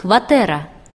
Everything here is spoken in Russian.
Кватера.